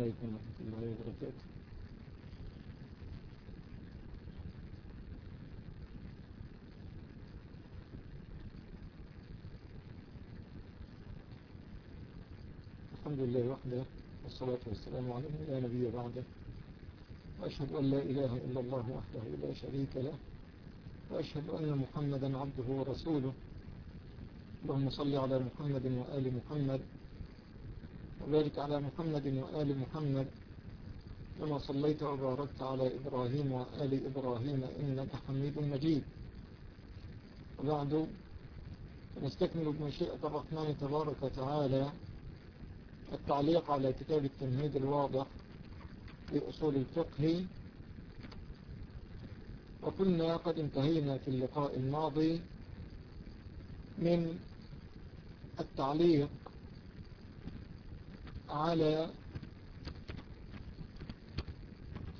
عليكم ورحمة الله وبركاته الحمد لله وحده والصلاة والسلام على نبي بعده. وأشهد أن لا إله إلا الله وحده لا شريك له. وأشهد أن محمدا عبده ورسوله. اللهم صل على محمد وآل محمد. وبارك على محمد وآل محمد كما صليت وباركت على إبراهيم وآل إبراهيم إنك حميد مجيد. وبعد نستكمل بمشيئة الرحمن تبارك وتعالى التعليق على كتاب التمهيد الواضح لأصول الفقه. وكنا قد انتهينا في اللقاء الماضي من التعليق على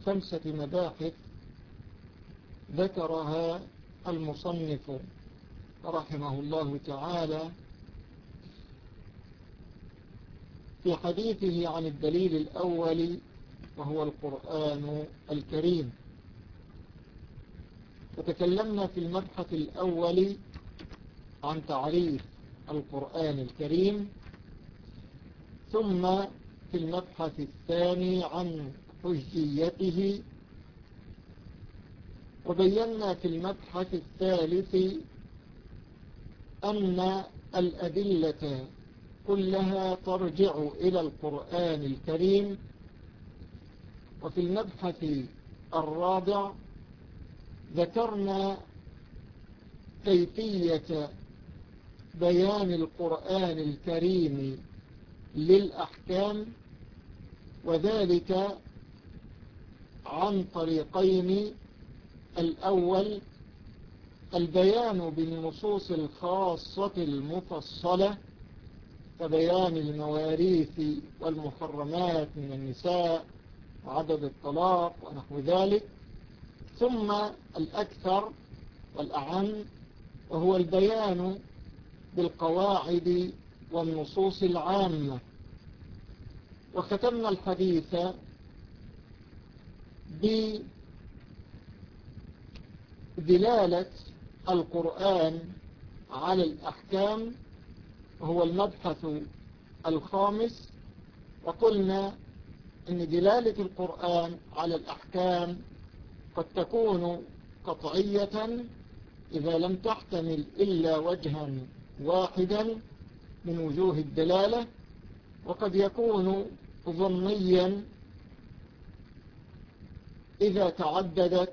خمسة مباحث ذكرها المصنف رحمه الله تعالى في حديثه عن الدليل الأول وهو القرآن الكريم. وتكلمنا في المبحث الأول عن تعريف القرآن الكريم ثم في المبحث الثاني عن حجيته. وبينا في المبحث الثالث أن الأدلة كلها ترجع إلى القرآن الكريم. وفي المبحث الرابع ذكرنا كيفية بيان القرآن الكريم للأحكام وذلك عن طريقين. الأول البيان بالنصوص الخاصة المفصلة كبيان المواريث والمحرمات من النساء وعدد الطلاق ونحو ذلك. ثم الأكثر والأعم وهو البيان بالقواعد والنصوص العامة. وختمنا الحديث بدلالة القرآن على الأحكام. وهو المبحث الخامس. وقلنا أن دلالة القرآن على الأحكام قد تكون قطعية إذا لم تحتمل إلا وجها واحدا. من وجوه الدلالة وقد يكون ظنيا إذا تعددت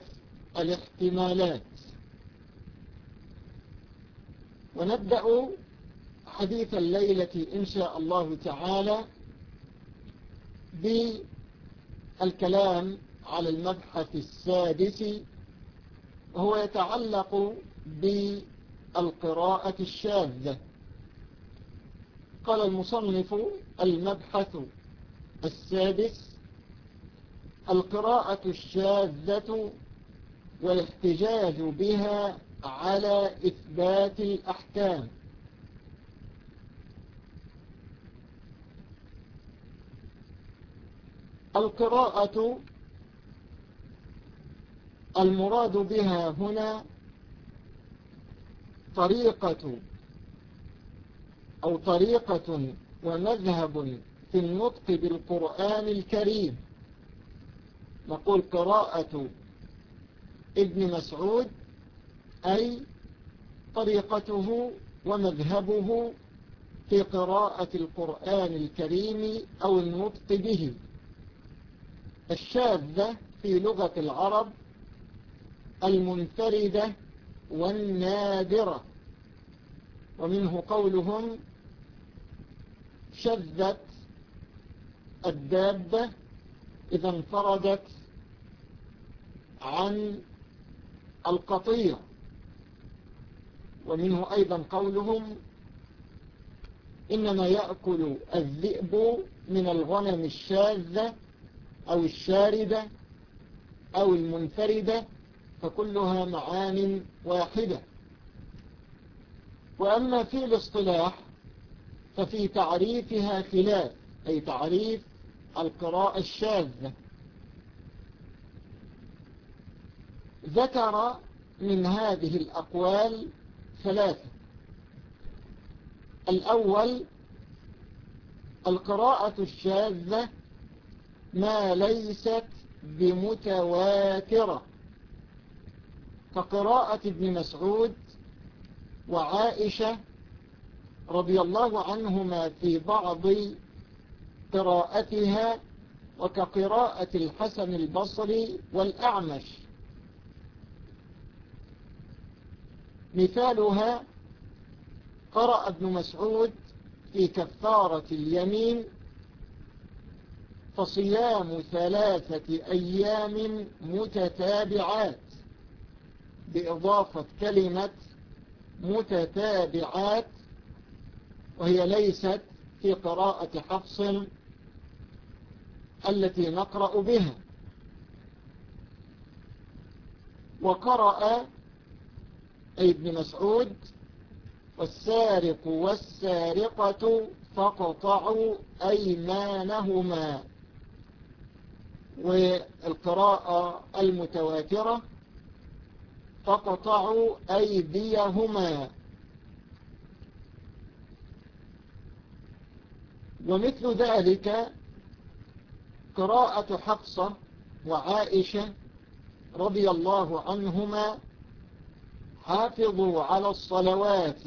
الاحتمالات. ونبدأ حديث الليلة إن شاء الله تعالى بالكلام على المبحث السادس وهو يتعلق بالقراءة الشاذة. قال المصنف المبحث السادس القراءة الشاذة والاحتجاج بها على إثبات الأحكام. القراءة المراد بها هنا طريقة أو طريقة ومذهب في النطق بالقرآن الكريم. نقول قراءة ابن مسعود أي طريقته ومذهبه في قراءة القرآن الكريم أو النطق به. الشاذة في لغة العرب المنفردة والنادرة ومنه قولهم شذت الدابة إذا انفردت عن القطيع. ومنه أيضا قولهم إنما يأكل الذئب من الغنم الشاذة أو الشاردة أو المنفردة فكلها معان واحدة. وأما في الاصطلاح ففي تعريفها خلاف أي تعريف القراءة الشاذة. ذكر من هذه الأقوال ثلاثة. الأول القراءة الشاذة ما ليست بمتواترة. كقراءة ابن مسعود وعائشة رضي الله عنهما في بعض قراءتها وكقراءة الحسن البصري والأعمش. مثالها قرأ ابن مسعود في كفارة اليمين فصيام ثلاثة أيام متتابعات بإضافة كلمة متتابعات وهي ليست في قراءة حفص التي نقرأ بها. وقرأ ابن مسعود والسارق والسارقة فقطعوا أيمانهما. والقراءة المتواترة فقطعوا أيديهما. ومثل ذلك قراءة حفصة وعائشة رضي الله عنهما حافظوا على الصلوات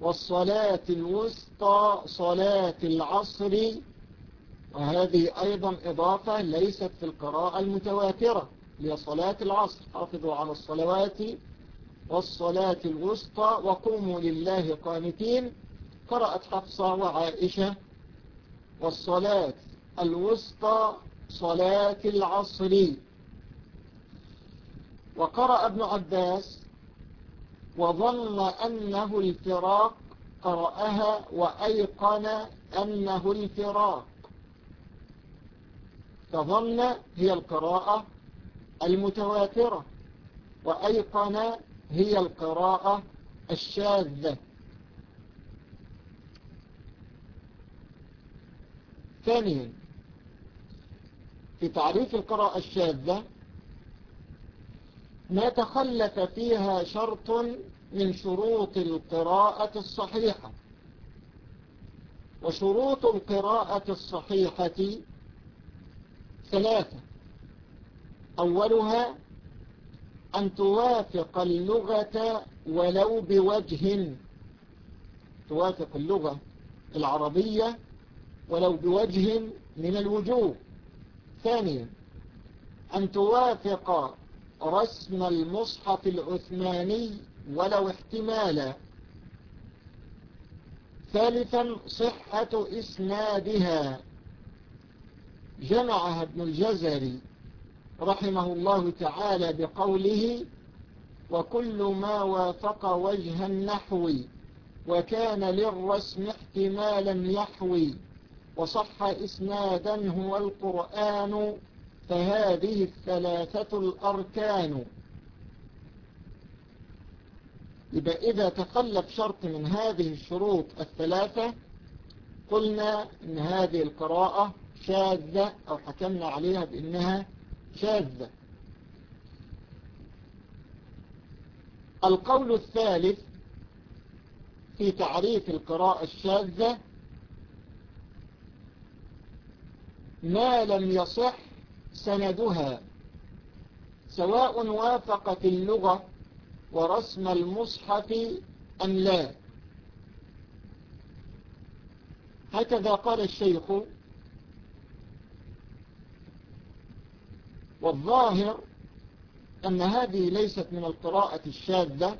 والصلاة الوسطى صلاة العصر وهذه أيضا إضافة ليست في القراءة المتواترة لصلاة العصر. حافظوا على الصلوات والصلاة الوسطى وقوموا لله قانتين. قرأت حفصة وعائشة والصلاة الوسطى صلاة العصر. وقرأ ابن عباس وظن أنه الفراق قرأها وأيقن أنه الفراق. فظن هي القراءة المتواترة وأيقن هي القراءة الشاذة. ثانيا في تعريف القراءة الشاذة ما تخلف فيها شرط من شروط القراءة الصحيحة. وشروط القراءة الصحيحة ثلاثة. أولها أن توافق اللغة ولو بوجه. توافق اللغة العربية ولو بوجه من الوجوه. ثانيا أن توافق رسم المصحف العثماني ولو احتمالا. ثالثا صحة إسنادها. جمعها ابن الجزري رحمه الله تعالى بقوله وكل ما وافق وجه النحو وكان للرسم احتمالا يحوي وصح إسنادا هو القرآن فهذه الثلاثة الأركان. يبقى إذا تخلف شرط من هذه الشروط الثلاثة قلنا إن هذه القراءة شاذة أو حكمنا عليها بأنها شاذة. القول الثالث في تعريف القراءة الشاذة ما لم يصح سندها سواء وافقت اللغة ورسم المصحف أم لا. هكذا قال الشيخ والظاهر أن هذه ليست من القراءة الشاذة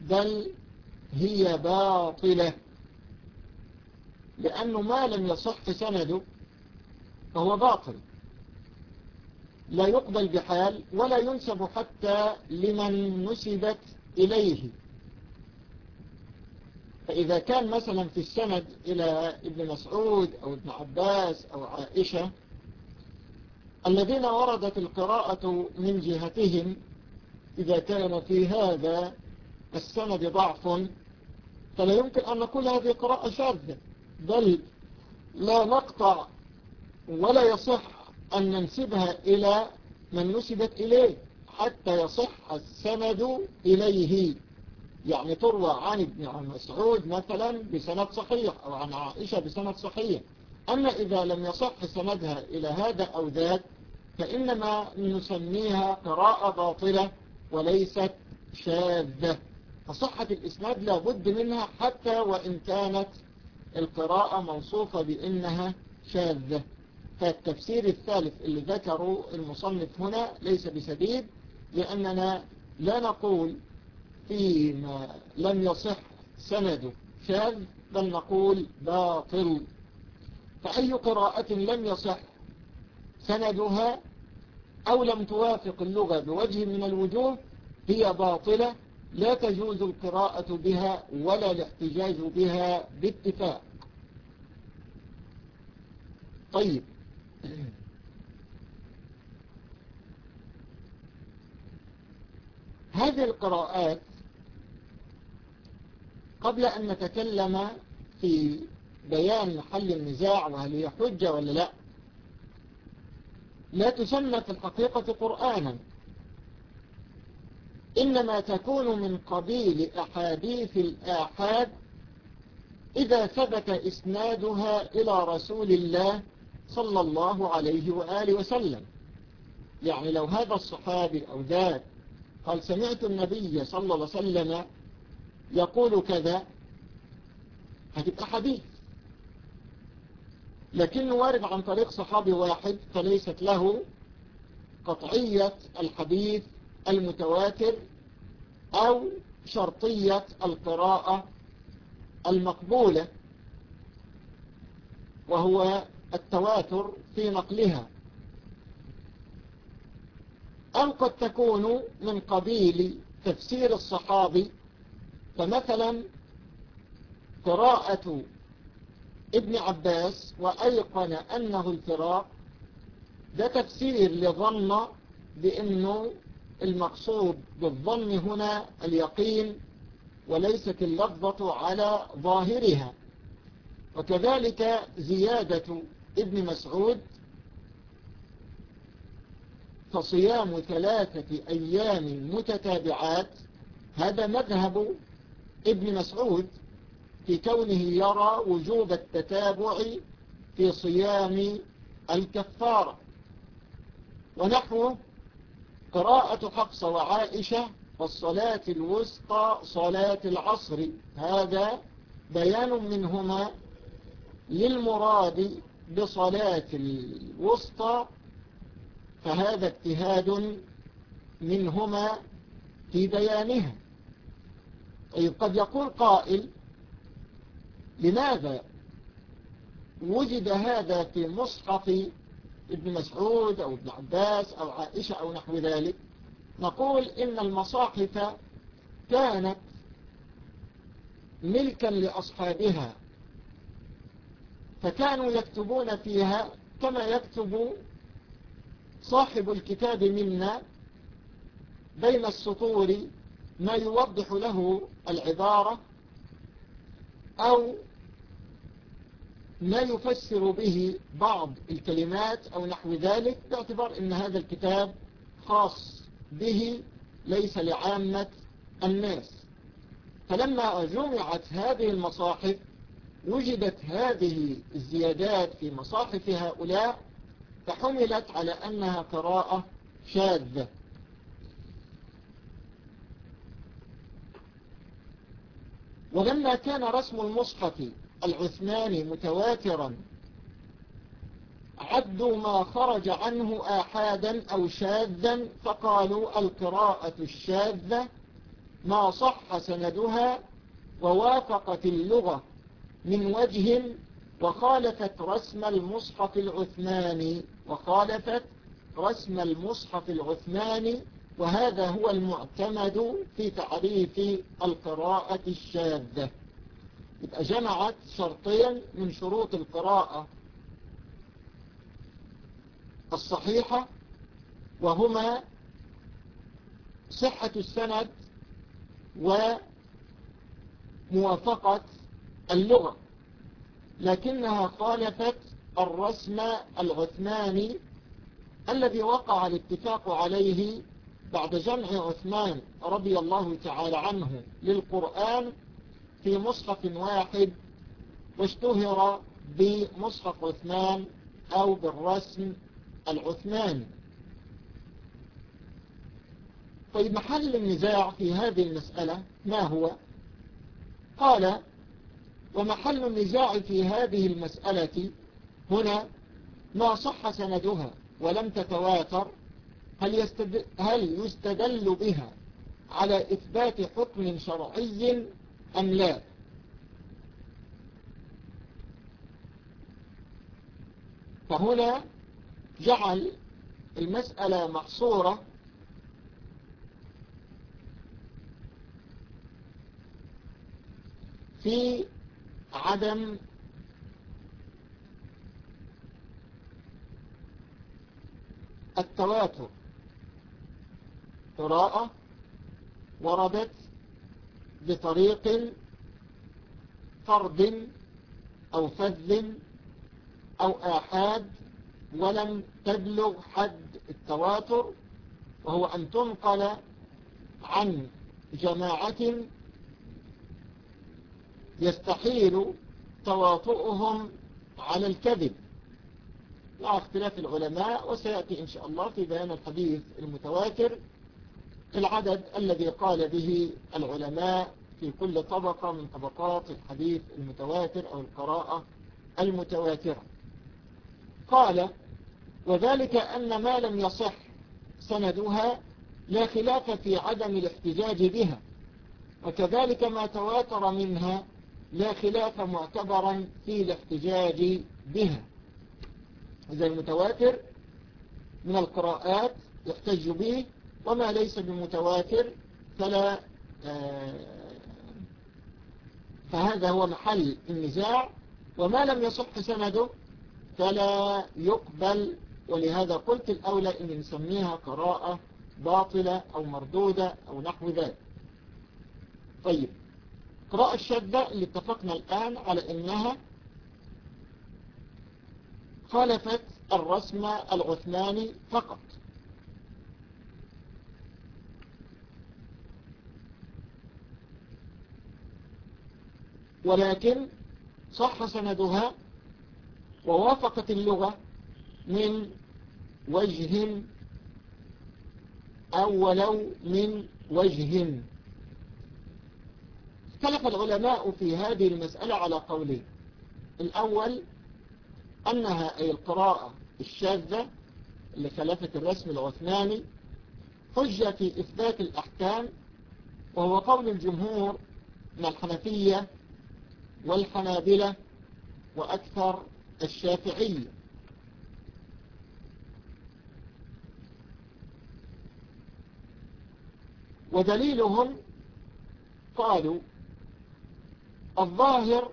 بل هي باطلة لأنه ما لم يصح سنده فهو باطل. لا يقبل بحال ولا ينسب حتى لمن نسبت إليه. فإذا كان مثلا في السند إلى ابن مسعود أو ابن عباس أو عائشة الذين وردت القراءة من جهتهم إذا كان في هذا السند ضعف فلا يمكن أن نقول هذه قراءة شاذة بل لا نقطع ولا يصح أن ننسبها إلى من نسبت إليه حتى يصح السند إليه. يعني تروى عن ابن مسعود مثلا بسند صحيح أو عن عائشة بسند صحيح. أما إذا لم يصح سندها إلى هذا أو ذاك فإنما نسميها قراءة باطلة وليست شاذة. فصحة الإسناد لابد منها حتى وإن كانت القراءة موصوفة بأنها شاذة. فالتفسير الثالث اللي ذكره المصنف هنا ليس بسديد لأننا لا نقول فيما لم يصح سنده شاذ بل نقول باطل. فأي قراءة لم يصح سندها أو لم توافق اللغة بوجه من الوجوه هي باطلة لا تجوز القراءة بها ولا الاحتجاج بها باتفاق. طيب هذه القراءات قبل أن نتكلم في بيان محل النزاع وهل هي حجة ولا لا لا تسمى في الحقيقة قرآنا إنما تكون من قبيل أحاديث الآحاد إذا ثبت إسنادها إلى رسول الله صلى الله عليه وآله وسلم. يعني لو هذا الصحابي أو ذاك قال سمعت النبي صلى الله عليه وسلم يقول كذا هتبقى حديث لكنه وارد عن طريق صحابي واحد فليست له قطعية الحديث المتواتر أو شرطية القراءة المقبولة وهو التواتر في نقلها. أو قد تكون من قبيل تفسير الصحابي فمثلا قراءة ابن عباس وأيقن أنه الفراق ده تفسير لظن بأنه المقصود بالظن هنا اليقين وليست اللفظة على ظاهرها. وكذلك زيادة ابن مسعود فصيام ثلاثة أيام متتابعات هذا مذهب ابن مسعود في كونه يرى وجوب التتابع في صيام الكفارة. ونحو قراءة حفصة وعائشة والصلاة الوسطى صلاة العصر هذا بيان منهما للمراد بصلاة الوسطى فهذا اجتهاد منهما في بيانها. طيب قد يقول قائل لماذا وجد هذا في مصحف ابن مسعود أو ابن عباس أو عائشة أو نحو ذلك؟ نقول إن المصاحف كانت ملكا لأصحابها. فكانوا يكتبون فيها كما يكتب صاحب الكتاب منا بين السطور ما يوضح له العبارة أو ما يفسر به بعض الكلمات أو نحو ذلك باعتبار أن هذا الكتاب خاص به ليس لعامة الناس. فلما جمعت هذه المصاحف وجدت هذه الزيادات في مصاحف هؤلاء فحملت على أنها قراءة شاذة. ولما كان رسم المصحف العثماني متواترا عدوا ما خرج عنه آحادا أو شاذا فقالوا القراءة الشاذة ما صح سندها ووافقت اللغة. من وجه وخالفت رسم المصحف العثماني وخالفت رسم المصحف العثماني وهذا هو المعتمد في تعريف القراءة الشاذة. يبقى جمعت شرطين من شروط القراءة الصحيحة وهما صحة السند وموافقة اللغة لكنها خالفت الرسم العثماني الذي وقع الاتفاق عليه بعد جمع عثمان رضي الله تعالى عنه للقرآن في مصحف واحد واشتهر بمصحف عثمان أو بالرسم العثماني. طيب محل النزاع في هذه المسألة ما هو؟ قال ومحل النزاع في هذه المسألة هنا ما صح سندها ولم تتواتر هل, يستد... هل يستدل بها على إثبات حكم شرعي أم لا؟ فهنا جعل المسألة محصورة في عدم التواتر. قراءة وردت بطريق فرد أو فذ أو آحاد ولم تبلغ حد التواتر وهو أن تنقل عن جماعة يستحيل تواطؤهم على الكذب. مع اختلاف العلماء وسيأتي إن شاء الله في بيان الحديث المتواتر العدد الذي قال به العلماء في كل طبقة من طبقات الحديث المتواتر أو القراءة المتواترة. قال وذلك أن ما لم يصح سندها لا خلاف في عدم الاحتجاج بها وكذلك ما تواتر منها لا خلاف معتبرا في الاحتجاج بها. إذا المتواتر من القراءات يحتج به وما ليس بمتواتر فلا فهذا هو محل النزاع وما لم يصح سنده فلا يقبل. ولهذا قلت الأولى إن نسميها قراءة باطلة أو مردودة أو نحو ذلك. طيب. قراءة الشدة اللي اتفقنا الآن على إنها خالفت الرسم العثماني فقط. ولكن صح سندها ووافقت اللغة من وجه أو ولو من وجه. اختلف العلماء في هذه المسألة على قولين. الأول أنها أي القراءة الشاذة اللي خلفت الرسم العثماني حجة في إثبات الأحكام وهو قول الجمهور من الحنفية والحنابلة وأكثر الشافعية. ودليلهم قالوا الظاهر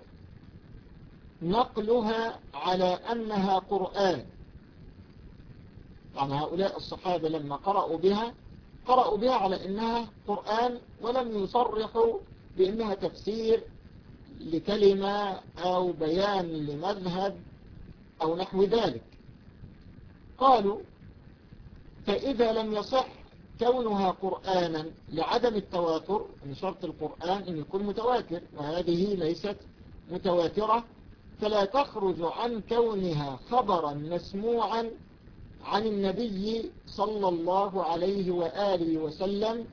نقلها على أنها قرآن. يعني هؤلاء الصحابة لما قرأوا بها قرأوا بها على أنها قرآن ولم يصرحوا بأنها تفسير لكلمة أو بيان لمذهب أو نحو ذلك. قالوا فإذا لم يصح كونها قرآنا لعدم التواتر من شرط القرآن أن يكون متواتر وهذه ليست متواترة فلا تخرج عن كونها خبرا مسموعا عن النبي صلى الله عليه وآله وسلم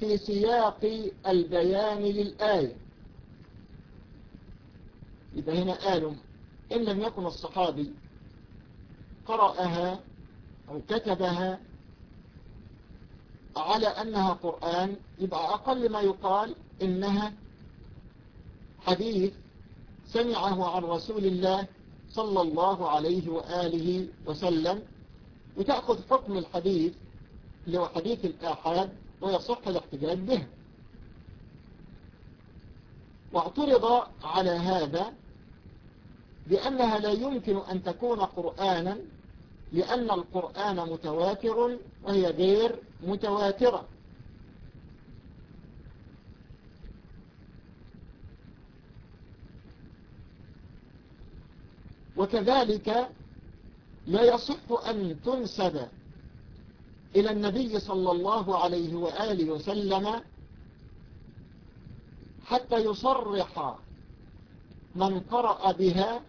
في سياق البيان للآية. إذا هنا قالوا إن لم يكن الصحابي قرأها أو كتبها على أنها قرآن يبقى أقل ما يقال إنها حديث سمعه عن رسول الله صلى الله عليه وآله وسلم وتأخذ حكم الحديث اللي هو حديث الآحاد ويصح الاحتجاج به. واعترض على هذا بأنها لا يمكن أن تكون قرآنا لأن القرآن متواتر وهي غير متواترة. وكذلك لا يصح أن تنسب إلى النبي صلى الله عليه وآله وسلم حتى يصرح من قرأ بها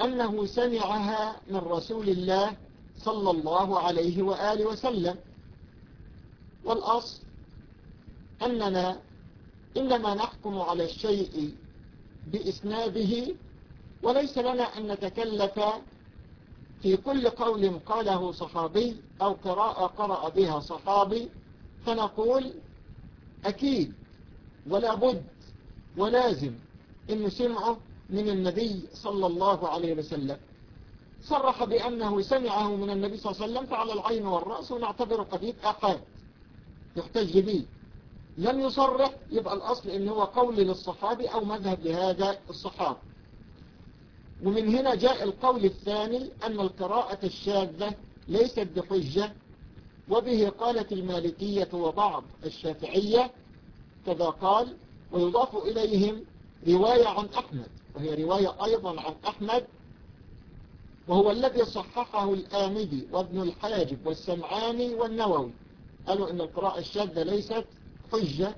أنه سمعها من رسول الله صلى الله عليه وآله وسلم. والأصل أننا إنما نحكم على الشيء بإسناده وليس لنا أن نتكلف في كل قول قاله صحابي أو قراءة قرأ بها صحابي فنقول أكيد ولا بد ولازم إن سمعه من النبي صلى الله عليه وسلم. صرح بأنه سمعه من النبي صلى الله عليه وسلم فعلى العين والرأس ونعتبره قديد أحد يحتج به. لم يصرح يبقى الأصل إن هو قول للصحابي أو مذهب لهذا الصحابي. ومن هنا جاء القول الثاني أن القراءة الشاذة ليست بحجة وبه قالت المالكية وبعض الشافعية كذا قال ويضاف إليهم رواية عن أحمد وهي رواية أيضا عن أحمد وهو الذي صححه الآمدي وابن الحاجب والسمعاني والنووي. قالوا إن القراءة الشاذة ليست حجة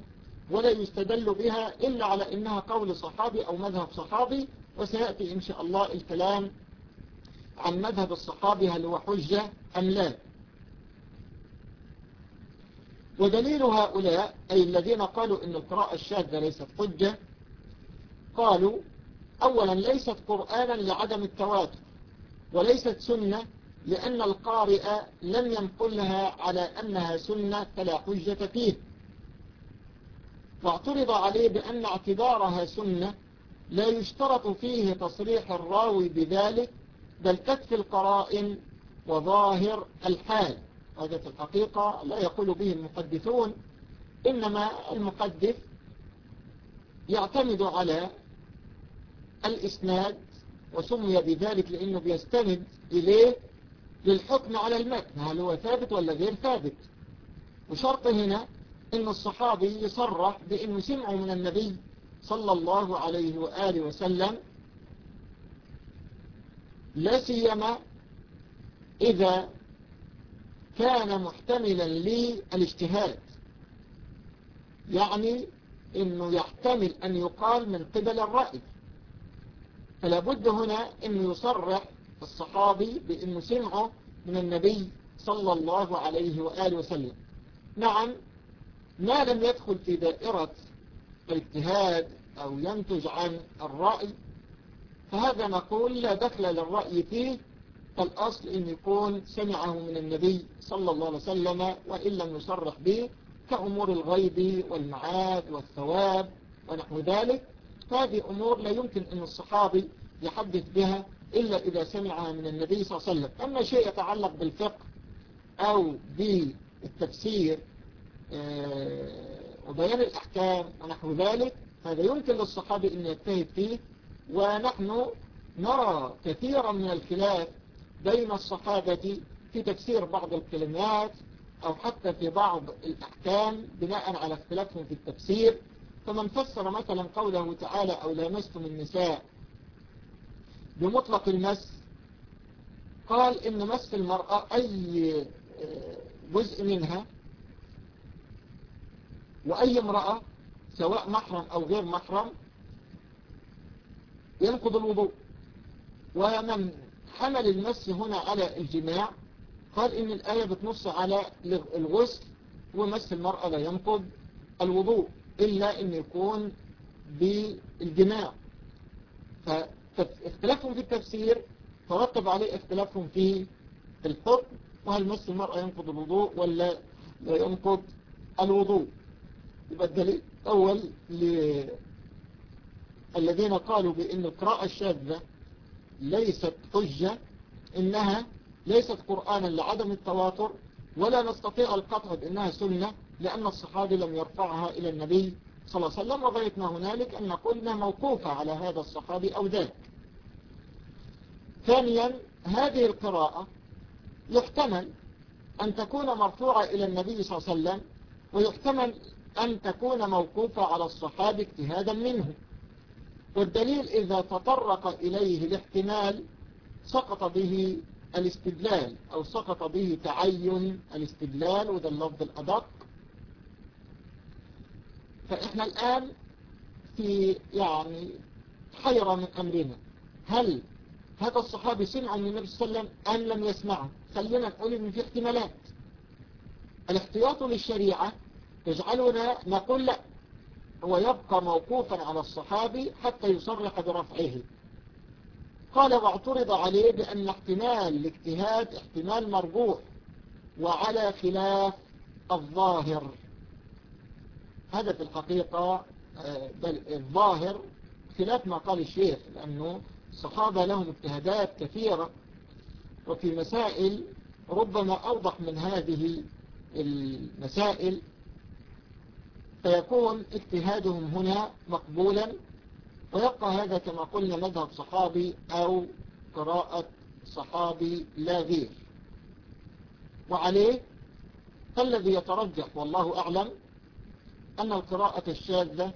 ولا يستدل بها إلا على إنها قول صحابي أو مذهب صحابي وسيأتي إن شاء الله الكلام عن مذهب الصحابي هل هو حجة أم لا. ودليل هؤلاء أي الذين قالوا إن القراءة الشاذة ليست حجة قالوا أولا ليست قرآنا لعدم التواتر وليست سنة لأن القارئ لم ينقلها على أنها سنة فلا حجة فيه. واعترض عليه بأن اعتبارها سنة لا يشترط فيه تصريح الراوي بذلك بل تكفي القرائن وظاهر الحال. هذا في الحقيقة لا يقول به المحدثون إنما المحدث يعتمد على الإسناد وسمي بذلك لأنه بيستند إليه للحكم على المتن. هل هو ثابت ولا غير ثابت؟ وشرط هنا إن الصحابي يصرح بأنه سمعوا من النبي صلى الله عليه وآله وسلم لا سيما إذا كان محتملا للاجتهاد يعني إنه يحتمل أن يقال من قبل الرأي. فلا بد هنا انه يصرح الصحابي بانه سمعه من النبي صلى الله عليه وآله وسلم. نعم ما لم يدخل في دائرة الاجتهاد أو ينتج عن الرأي فهذا نقول لا دخل للرأي فيه فالأصل أن يكون سمعه من النبي صلى الله عليه وسلم وإن لم يصرح به كأمور الغيب والمعاد والثواب ونحو ذلك. هذه أمور لا يمكن أن الصحابي يحدث بها إلا إذا سمعها من النبي صلى الله عليه وسلم. أما شيء يتعلق بالفقه أو بالتفسير وبيان الأحكام ونحو ذلك هذا يمكن للصحابي أن يجتهد فيه. ونحن نرى كثيرا من الخلاف بين الصحابة في تفسير بعض الكلمات أو حتى في بعض الأحكام بناء على اختلافهم في التفسير. فمن فسر مثلا قوله تعالى أو لامستم النساء بمطلق المس قال إن مس المرأة أي جزء منها وأي امرأة سواء محرم أو غير محرم ينقض الوضوء. ومن حمل المس هنا على الجماع قال إن الآية بتنص على الغسل ومس المرأة لا ينقض الوضوء. إلا أن يكون بالجماع. فاختلافهم في التفسير ترتب عليه اختلافهم في الحكم وهل مس المرأة ينقض الوضوء ولا لا ينقض الوضوء. يبقى الدليل أول الذين قالوا بأن القراءة الشاذة ليست حجة إنها ليست قرآنا لعدم التواتر ولا نستطيع القطع بأنها سنة لأن الصحابي لم يرفعها إلى النبي صلى الله عليه وسلم وغايتنا هنالك أن قلنا موقوفة على هذا الصحابي أو ذاك. ثانيا هذه القراءة يحتمل أن تكون مرفوعة إلى النبي صلى الله عليه وسلم ويحتمل أن تكون موقوفة على الصحابي اجتهادا منه. والدليل إذا تطرق إليه الاحتمال سقط به الاستدلال أو سقط به تعين الاستدلال وده اللفظ الأدق. فإحنا الآن في يعني حيرة من أمرنا. هل هذا الصحابي سمع من النبي صلى الله عليه وسلم أم لم يسمعه؟ خلينا نقول إن في احتمالات. الاحتياط للشريعة يجعلنا نقول لا هو يبقى موقوفا على الصحابي حتى يصرح برفعه. قال واعترض عليه بأن احتمال الاجتهاد احتمال مرجوح وعلى خلاف الظاهر. هذا في الحقيقة بل الظاهر خلاف ما قال الشيخ لأنه الصحابة لهم اجتهادات كثيرة وفي مسائل ربما أوضح من هذه المسائل فيكون اجتهادهم هنا مقبولا ويبقى هذا كما قلنا مذهب صحابي أو قراءة صحابي لا غير. وعليه فالذي يترجح والله أعلم أن القراءة الشاذة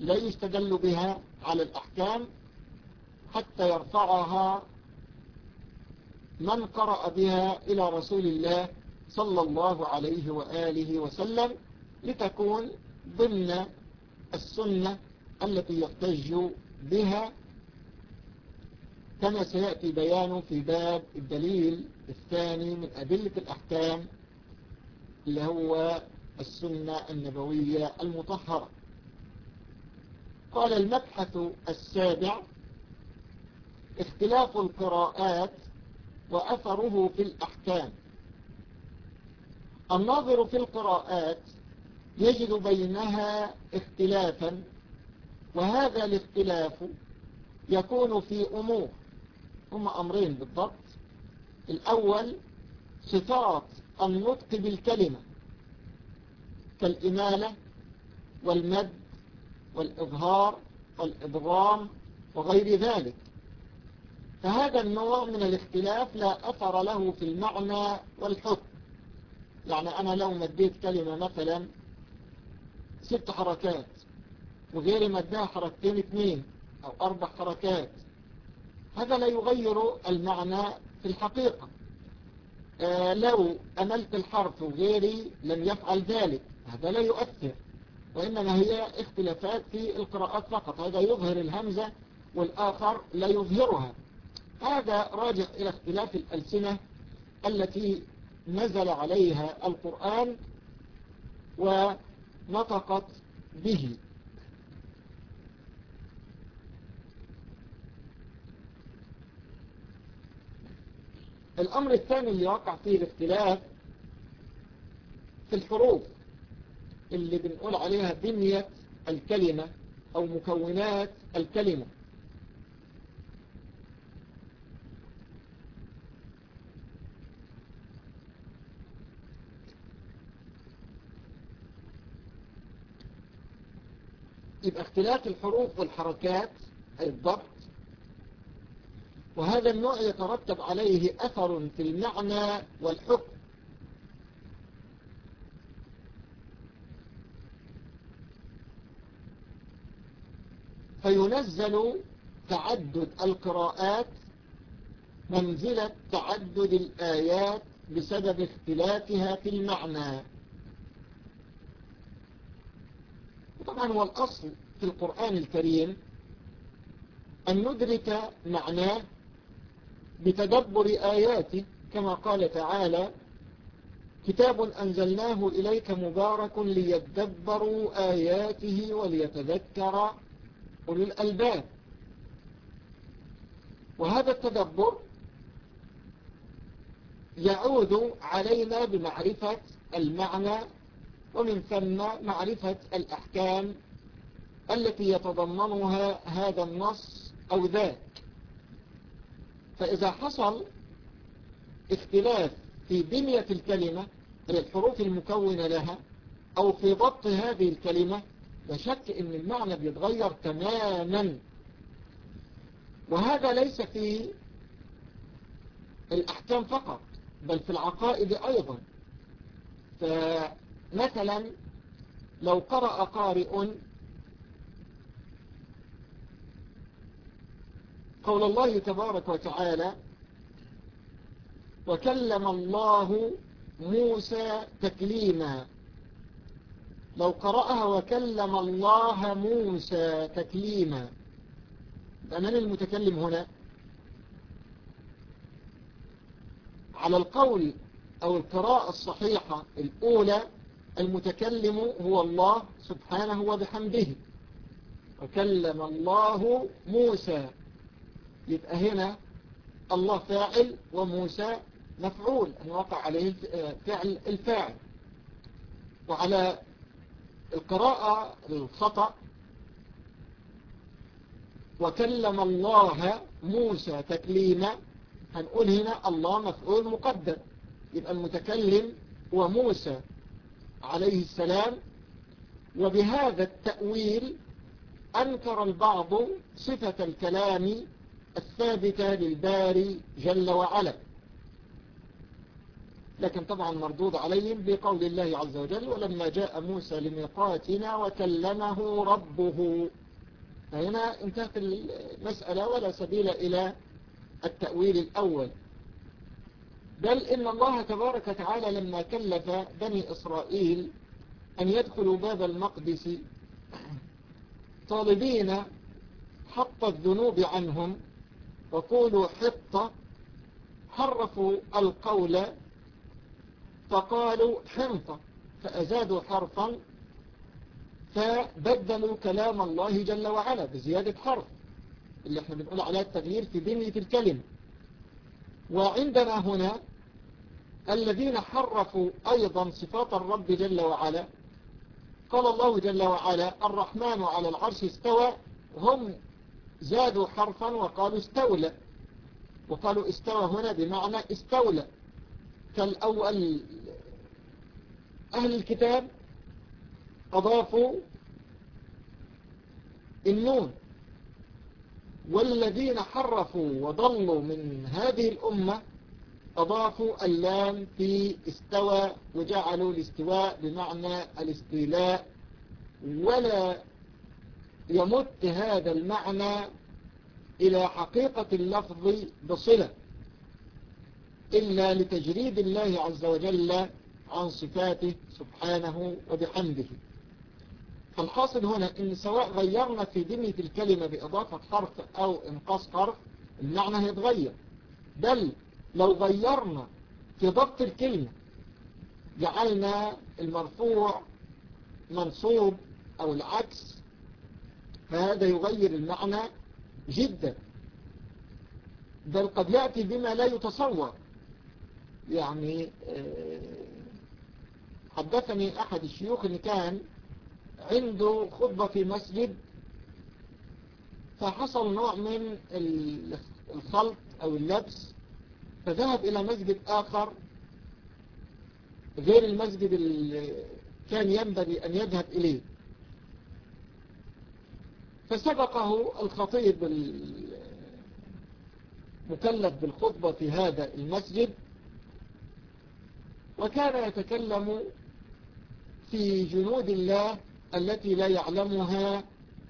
لا يستدل بها على الأحكام حتى يرفعها من قرأ بها إلى رسول الله صلى الله عليه وآله وسلم لتكون ضمن السنة التي يحتج بها. كما سيأتي بيانه في باب الدليل الثاني من أدلة الأحكام اللي هو السنة النبوية المطهرة. قال المبحث السابع اختلاف القراءات وأثره في الأحكام. الناظر في القراءات يجد بينها اختلافا وهذا الاختلاف يكون في أمور هم أمرين بالضبط. الأول صفات النطق بالكلمة. كالإمالة والمد والإظهار والإضغام وغير ذلك. فهذا النوع من الاختلاف لا أثر له في المعنى والحكم. يعني أنا لو مديت كلمة مثلا ست حركات وغيري مدها حركتين اثنين أو أربع حركات هذا لا يغير المعنى في الحقيقة. آه لو أملت الحرف وغيري لم يفعل ذلك. هذا لا يؤثر وإنما هي اختلافات في القراءات فقط هذا يظهر الهمزة والآخر لا يظهرها. هذا راجع إلى اختلاف الألسنة التي نزل عليها القرآن ونطقت به. الأمر الثاني اللي وقع فيه الاختلاف في الحروف. اللي بنقول عليها بنية الكلمة أو مكونات الكلمة. يبقى اختلاف الحروف والحركات الضبط. وهذا النوع يترتب عليه أثر في المعنى والحكم. فينزل تعدد القراءات منزلة تعدد الآيات بسبب اختلافها في المعنى. طبعا هو الأصل في القرآن الكريم أن ندرك معناه بتدبر آياته كما قال تعالى كتاب أنزلناه إليك مبارك ليتدبروا آياته وليتذكر أولي الألباب وهذا التدبر يعود علينا بمعرفة المعنى ومن ثم معرفة الأحكام التي يتضمنها هذا النص أو ذاك. فإذا حصل اختلاف في بنية الكلمة هي الحروف المكونة لها أو في ضبط هذه الكلمة لا شك إن المعنى بيتغير تماما. وهذا ليس في الأحكام فقط بل في العقائد أيضا. فمثلا لو قرأ قارئ قول الله تبارك وتعالى وكلم الله موسى تكليما لو قرأها وكلم الله موسى تكليما. من المتكلم هنا؟ على القول أو القراءة الصحيحة الأولى المتكلم هو الله سبحانه وبحمده. وكلم الله موسى. يبقى هنا الله فاعل وموسى مفعول. أن وقع عليه فعل الفاعل. وعلى القراءة الخطأ وكلم الله موسى تكليما. هنقول هنا الله مفعول مقدم يبقى المتكلم هو موسى عليه السلام. وبهذا التأويل أنكر البعض صفة الكلام الثابتة للباري جل وعلا. لكن طبعا مردود عليهم بقول الله عز وجل ولما جاء موسى لميقاتنا وكلمه ربه. فهنا انتهت المسألة ولا سبيل إلى التأويل الأول. بل إن الله تبارك وتعالى لما كلف بني إسرائيل أن يدخلوا باب المقدس طالبين حط الذنوب عنهم وقولوا حطة حرفوا القول فقالوا حنطة فأزادوا حرفا فبدلوا كلام الله جل وعلا بزيادة حرف اللي إحنا بنقول عليها التغيير في بنية الكلمة. وعندنا هنا الذين حرفوا أيضا صفات الرب جل وعلا. قال الله جل وعلا الرحمن على العرش استوى هم زادوا حرفا وقالوا استولى. وقالوا استوى هنا بمعنى استولى. كالأول أهل الكتاب أضافوا النون والذين حرفوا وضلوا من هذه الأمة أضافوا اللام في استوى وجعلوا الاستواء بمعنى الاستيلاء. ولا يمت هذا المعنى إلى حقيقة اللفظ بصلة. إلا لتجريد الله عز وجل عن صفاته سبحانه وبحمده. فالحاصل هنا إن سواء غيرنا في بنية الكلمة بإضافة حرف أو إنقاص حرف المعنى هيتغير. بل لو غيرنا في ضبط الكلمة جعلنا المرفوع منصوب أو العكس فهذا يغير المعنى جدا. بل قد يأتي بما لا يتصور. يعني حدثني أحد الشيوخ اللي كان عنده خطبة في مسجد فحصل نوع من الخلط أو اللبس فذهب إلى مسجد آخر غير المسجد اللي كان ينبغي أن يذهب إليه. فسبقه الخطيب المكلف بالخطبة في هذا المسجد وكان يتكلم في جنود الله التي لا يعلمها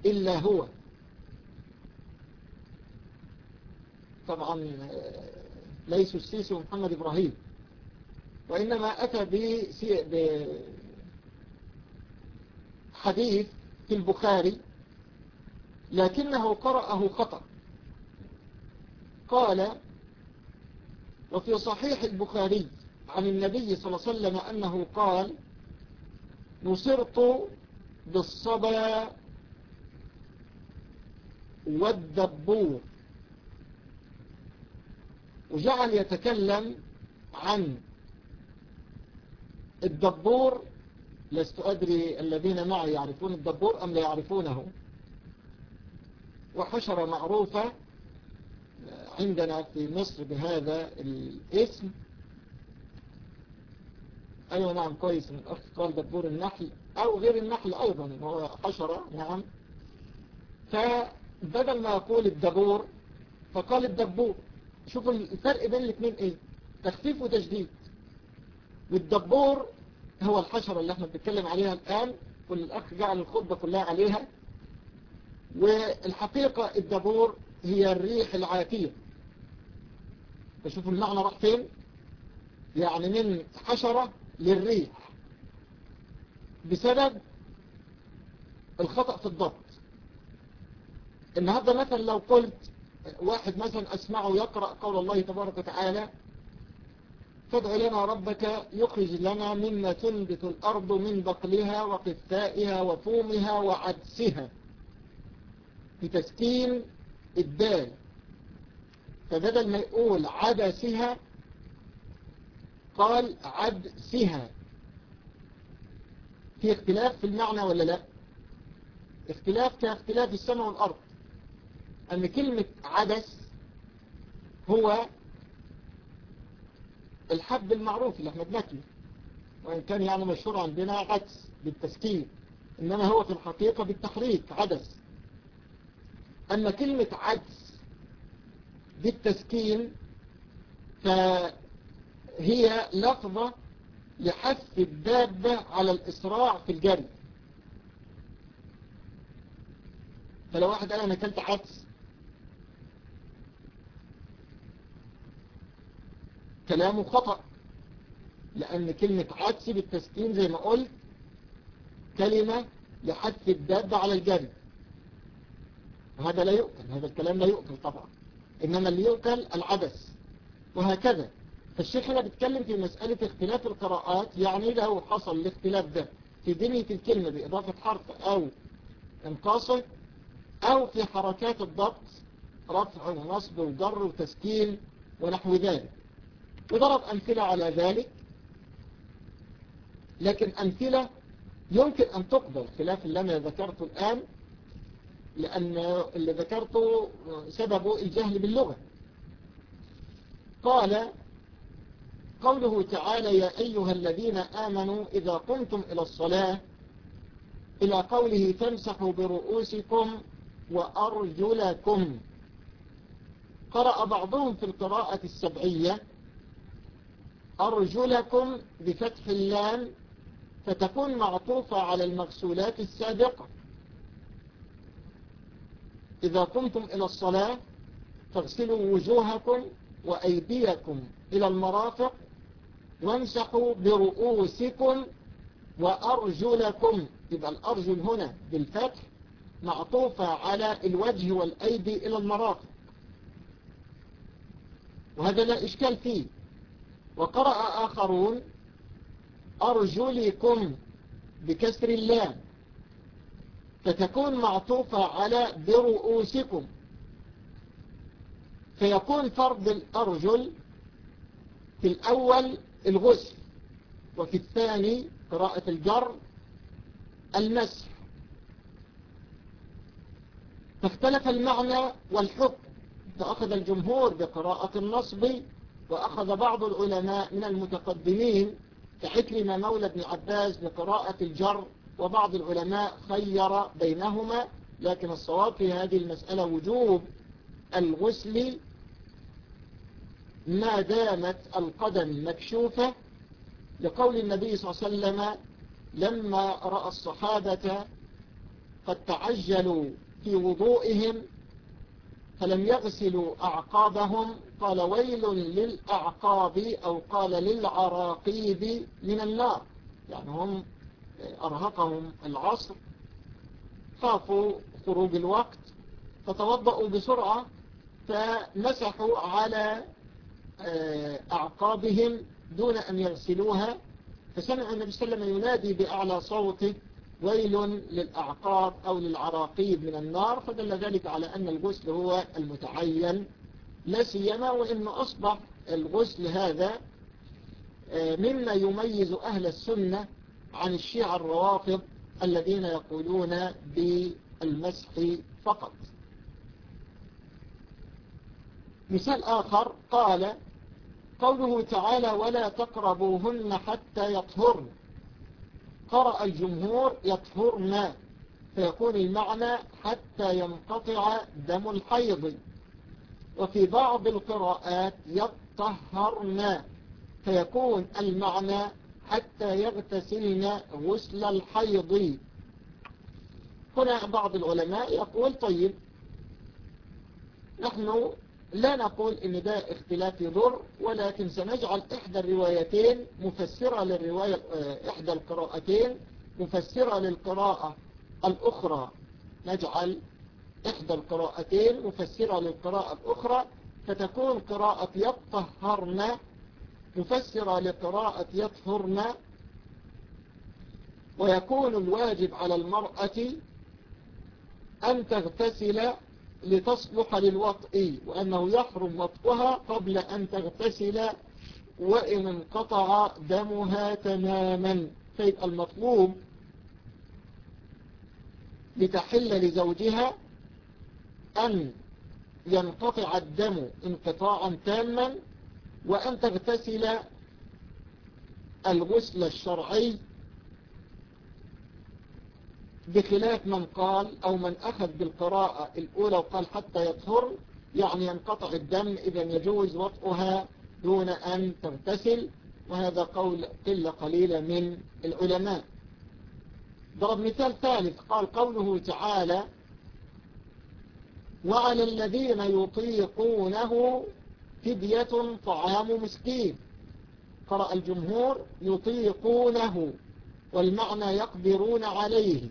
إلا هو. طبعا ليس السيسي ومحمد إبراهيم وإنما أتى بحديث في البخاري لكنه قرأه خطأ. قال وفي صحيح البخاري عن النبي صلى الله عليه وسلم أنه قال نصرت بالصبا والدبور. وجعل يتكلم عن الدبور لست أدري الذين معي يعرفون الدبور أم لا يعرفونه. وحشرة معروفة عندنا في مصر بهذا الاسم. أيوة نعم كويس. من أخ قال دبور النحل أو غير النحل أيضا هو حشرة نعم. فبدل ما يقول الدبور فقال الدبور شوفوا الفرق بين الاثنين إيه؟ تخفيف وتجديد. والدبور هو الحشرة اللي إحنا بنتكلم عليها الآن والأخ جعل الخطبة كلها عليها. والحقيقة الدبور هي الريح العاتية. فشوفوا المعنى راح فين؟ يعني من حشرة للريح بسبب الخطأ في الضبط. النهاردة مثلا لو قلت واحد مثلا أسمعه يقرأ قول الله تبارك وتعالى فادع لنا ربك يخرج لنا مما تنبت الأرض من بقلها وقثائها وفومها وعدسها بتسكين الدال. فبدل ما يقول عدسها قال عدسها في اختلاف في المعنى ولا لا؟ اختلاف كاختلاف السماء والأرض. أن كلمة عدس هو الحب المعروف اللي إحنا بناكله. وإن كان يعني مشهور عندنا عدس بالتسكين إنما هو في الحقيقة بالتحريك عدس أما كلمة عدس بالتسكين فهي لفظة لحث الدابة على الإسراع في الجري. فلو واحد قال أنا كنت عدس كلامه خطأ لأن كلمة عدس بالتسكين زي ما قلت كلمة لحث الدابة على الجري. وهذا لا يؤكل هذا الكلام لا يؤكل طبعا إنما اللي يؤكل العدس وهكذا. فالشيخ هنا بيتكلم في مسألة اختلاف القراءات يعني لو حصل الاختلاف ده في بنية الكلمة بإضافة حرف أو انقاصه أو في حركات الضبط رفع ونصب وجر وتسكين ونحو ذلك. وضرب أمثلة على ذلك لكن أمثلة يمكن أن تقبل خلاف اللي أنا ذكرته الآن لأن اللي ذكرته سببه الجهل باللغة. قال قوله تعالى يا أيها الذين آمنوا إذا قمتم إلى الصلاة إلى قوله فامسحوا برؤوسكم وأرجلكم. قرأ بعضهم في القراءة السبعية أرجلكم بفتح اللام فتكون معطوفة على المغسولات السابقة. إذا قمتم إلى الصلاة فاغسلوا وجوهكم وأيديكم إلى المرافق وامسحوا برؤوسكم وأرجلكم. يبقى الأرجل هنا بالفتح معطوفة على الوجه والأيدي إلى المرافق وهذا لا إشكال فيه. وقرأ آخرون أرجلكم بكسر اللام. فتكون معطوفة على برؤوسكم. فيكون فرض الأرجل في الأول الغسل وفي الثاني قراءة الجر المسح. فاختلف المعنى والحكم. فأخذ الجمهور بقراءة النصب وأخذ بعض العلماء من المتقدمين كحكرمة مولى بن عباس بقراءة الجر وبعض العلماء خير بينهما. لكن الصواب في هذه المسألة وجوب الغسل ما دامت القدم مكشوفة لقول النبي صلى الله عليه وسلم لما رأى الصحابة قد تعجلوا في وضوئهم فلم يغسلوا أعقابهم قال ويل للأعقاب أو قال للعراقيب من النار. يعني هم أرهقهم العصر خافوا خروج الوقت فتوضأوا بسرعة فمسحوا على أعقابهم دون أن يغسلوها فسمع النبي صلى الله عليه وسلم ينادي بأعلى صوته ويل للأعقاب أو للعراقيب من النار فدل ذلك على أن الغسل هو المتعين. لا سيما وإن أصبح الغسل هذا مما يميز أهل السنة عن الشيعة الروافض الذين يقولون بالمسح فقط. مثال آخر قال قوله تعالى ولا تقربوهن حتى يطهرن. قرأ الجمهور يطهرن فيكون المعنى حتى ينقطع دم الحيض. وفي بعض القراءات يطهرن فيكون المعنى حتى يغتسلن غسل الحيض. هنا بعض العلماء يقول طيب نحن لا نقول إن ده اختلاف يضر ولكن سنجعل إحدى الروايتين مفسرة للرواية آه، إحدى القراءتين مفسرة للقراءة الأخرى. نجعل إحدى القراءتين مفسرة للقراءة الأخرى فتكون قراءة يطهرن مفسرة لقراءة يطهرن ويكون الواجب على المرأة أن تغتسل لتصلح للوطء وأنه يحرم وطئها قبل أن تغتسل وإن انقطع دمها تماما. فيبقى المطلوب لتحل لزوجها أن ينقطع الدم انقطاعا تاما وأن تغتسل الغسل الشرعي بخلاف من قال أو من أخذ بالقراءة الأولى وقال حتى يطهر يعني ينقطع الدم إذا يجوز وطئها دون أن تغتسل وهذا قول قلة قليلة من العلماء. ضرب مثال ثالث قال قوله تعالى وعلى الذين يطيقونه فدية طعام مسكين. قرأ الجمهور يطيقونه والمعنى يقدرون عليه.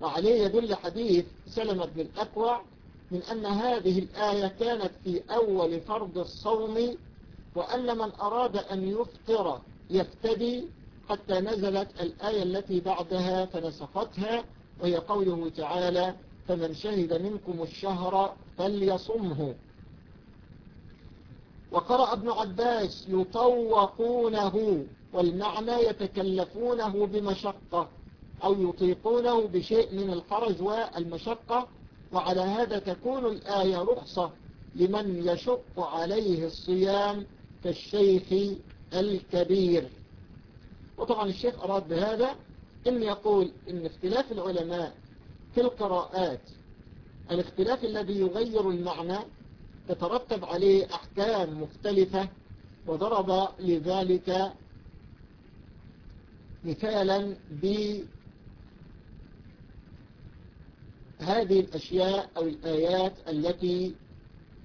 وعليه يدل حديث سلمة بن الأكوع من أن هذه الآية كانت في أول فرض الصوم وأن من أراد أن يفطر يفتدي حتى نزلت الآية التي بعدها فنسختها وهي قوله تعالى فمن شهد منكم الشهر فليصمه وقرأ ابن عباس يطوقونه والمعنى يتكلفونه بمشقة أو يطيقونه بشيء من الحرج والمشقة وعلى هذا تكون الآية رخصة لمن يشق عليه الصيام كالشيخ الكبير. وطبعا الشيخ أراد بهذا أن يقول أن اختلاف العلماء في القراءات الاختلاف الذي يغير المعنى تترتب عليه أحكام مختلفة وضرب لذلك مثالا هذه الأشياء أو الآيات التي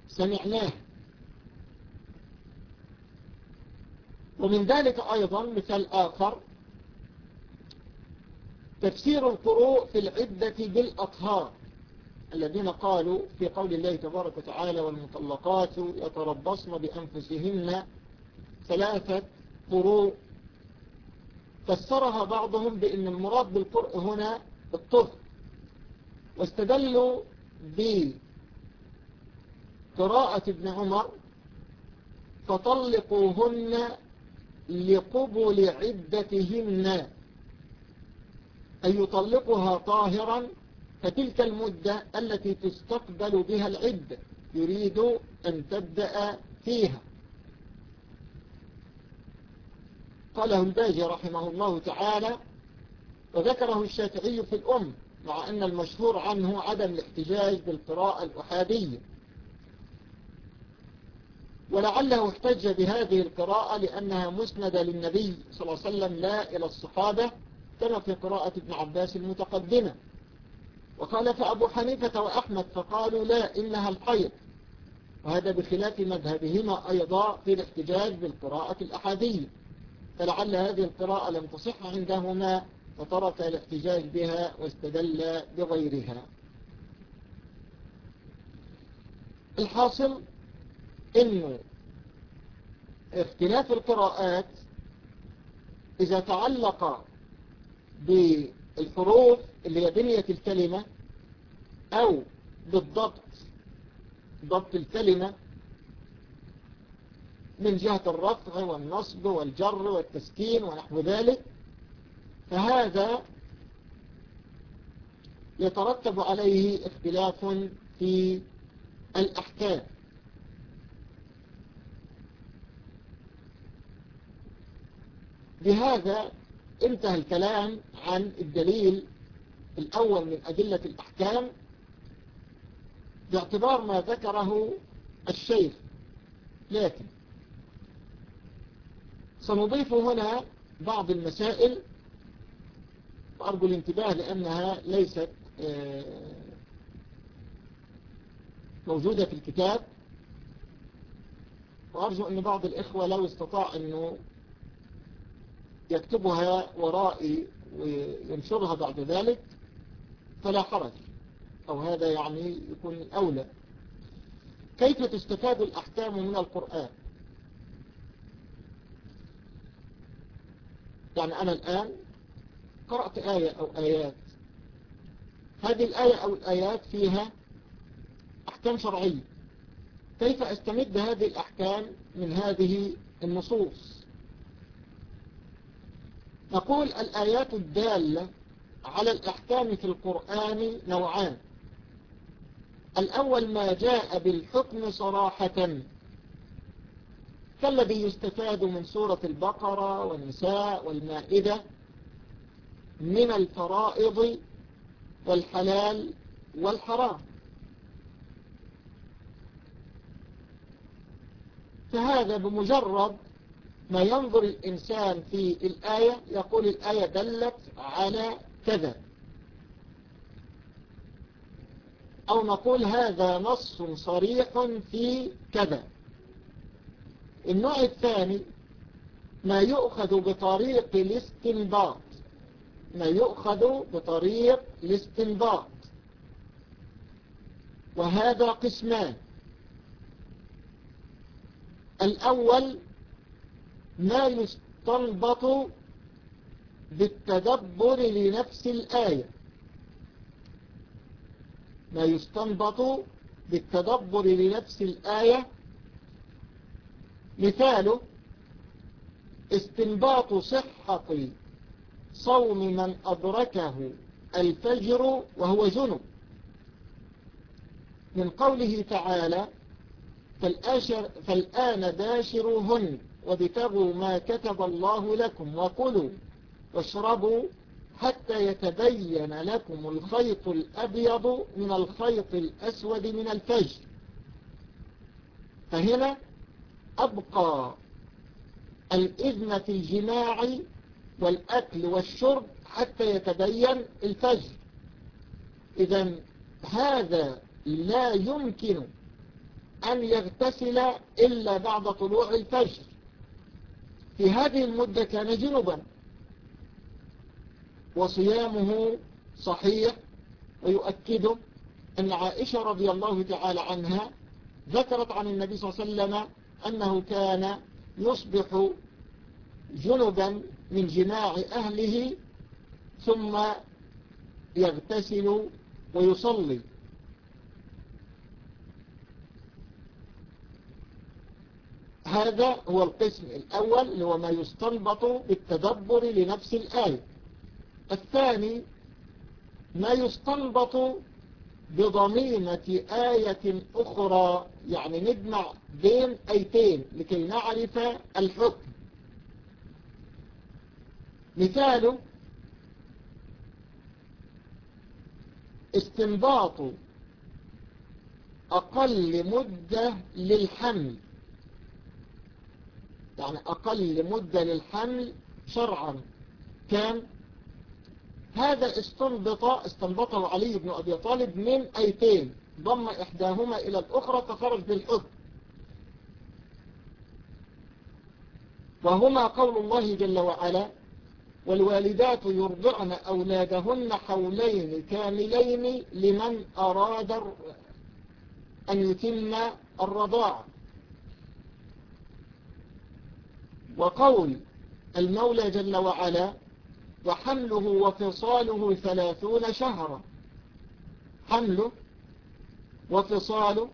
سمعناها. ومن ذلك أيضا مثال آخر تفسير القروء في العدة بالأطهار. الذين قالوا في قول الله تبارك وتعالى والمطلقات يتربصن بأنفسهن ثلاثة قروء فسرها بعضهم بأن المراد بالقرء هنا الطهر. واستدلوا بقراءة ابن عمر فطلقوهن لقبل عدتهن أن يطلقها طاهرا فتلك المدة التي تستقبل بها العدة يريد أن تبدأ فيها. قاله الباجي رحمه الله تعالى وذكره الشافعي في الأم مع أن المشهور عنه عدم الاحتجاج بالقراءة الأحادية. ولعله احتج بهذه القراءة لأنها مسندة للنبي صلى الله عليه وسلم لا إلى الصحابة كما في قراءة ابن عباس المتقدمة. وقال فأبو حنيفة وأحمد فقالوا لا إنها الحيض وهذا بخلاف مذهبهما أيضا في الاحتجاج بالقراءة الأحادية. فلعل هذه القراءة لم تصح عندهما وترك الاحتجاج بها واستدل بغيرها. الحاصل إنه اختلاف القراءات إذا تعلق بالحروف اللي هي بنية الكلمة أو بالضبط ضبط الكلمة من جهة الرفع والنصب والجر والتسكين ونحو ذلك فهذا يترتب عليه اختلاف في الأحكام. بهذا انتهى الكلام عن الدليل الأول من أدلة الأحكام باعتبار ما ذكره الشيخ. لكن سنضيف هنا بعض المسائل وأرجو الانتباه لأنها ليست آه، موجودة في الكتاب. وأرجو أن بعض الإخوة لو استطاع أنه يكتبها ورائي وينشرها بعد ذلك فلا حرج أو هذا يعني يكون أولى. كيف تستفاد الأحكام من القرآن؟ يعني أنا الآن قرأت آية أو آيات. هذه الآية أو الآيات فيها أحكام شرعية. كيف أستمد هذه الأحكام من هذه النصوص؟ نقول الآيات الدالة على الأحكام في القرآن نوعان. الأول ما جاء بالحكم صراحة. كالذي يستفاد من سورة البقرة والنساء والمائدة من الفرائض والحلال والحرام. فهذا بمجرد ما ينظر الإنسان في الآية يقول الآية دلت على كذا. أو نقول هذا نص صريح في كذا. النوع الثاني ما يؤخذ بطريق الاستنباط. ما يؤخذ بطريق الاستنباط. وهذا قسمان. الأول ما يستنبط بالتدبر لنفس الآية. ما يستنبط بالتدبر لنفس الآية. مثاله استنباط صحة صوم من أدركه الفجر وهو جنب. من قوله تعالى فالآن داشروهن وابتغوا ما كتب الله لكم وكلوا واشربوا حتى يتبين لكم الخيط الأبيض من الخيط الأسود من الفجر. فهنا أبقى الإذن في الجماع والأكل والشرب حتى يتبين الفجر. إذا هذا لا يمكن أن يغتسل إلا بعد طلوع الفجر. في هذه المدة كان جنبا وصيامه صحيح ويؤكد أن عائشة رضي الله تعالى عنها ذكرت عن النبي صلى الله عليه وسلم أنه كان يصبح جنبا من جماع أهله ثم يغتسل ويصلي. هذا هو القسم الأول اللي هو ما يستنبط بالتدبر لنفس الآية. الثاني ما يستنبط بضميمة آية أخرى يعني نجمع بين أيتين لكي نعرف الحكم. مثال استنباط أقل مدة للحمل. يعني أقل مدة للحمل شرعا. كان هذا استنبط استنبطه علي بن أبي طالب من أيتين. ضم إحداهما إلى الأخرى فخرج بالحكم. وهما قول الله جل وعلا والوالدات يرضعن أولادهن حولين كاملين لمن أراد أن يتم الرضاعة وقول المولى جل وعلا وحمله وفصاله ثلاثون شهرا. حمله وفصاله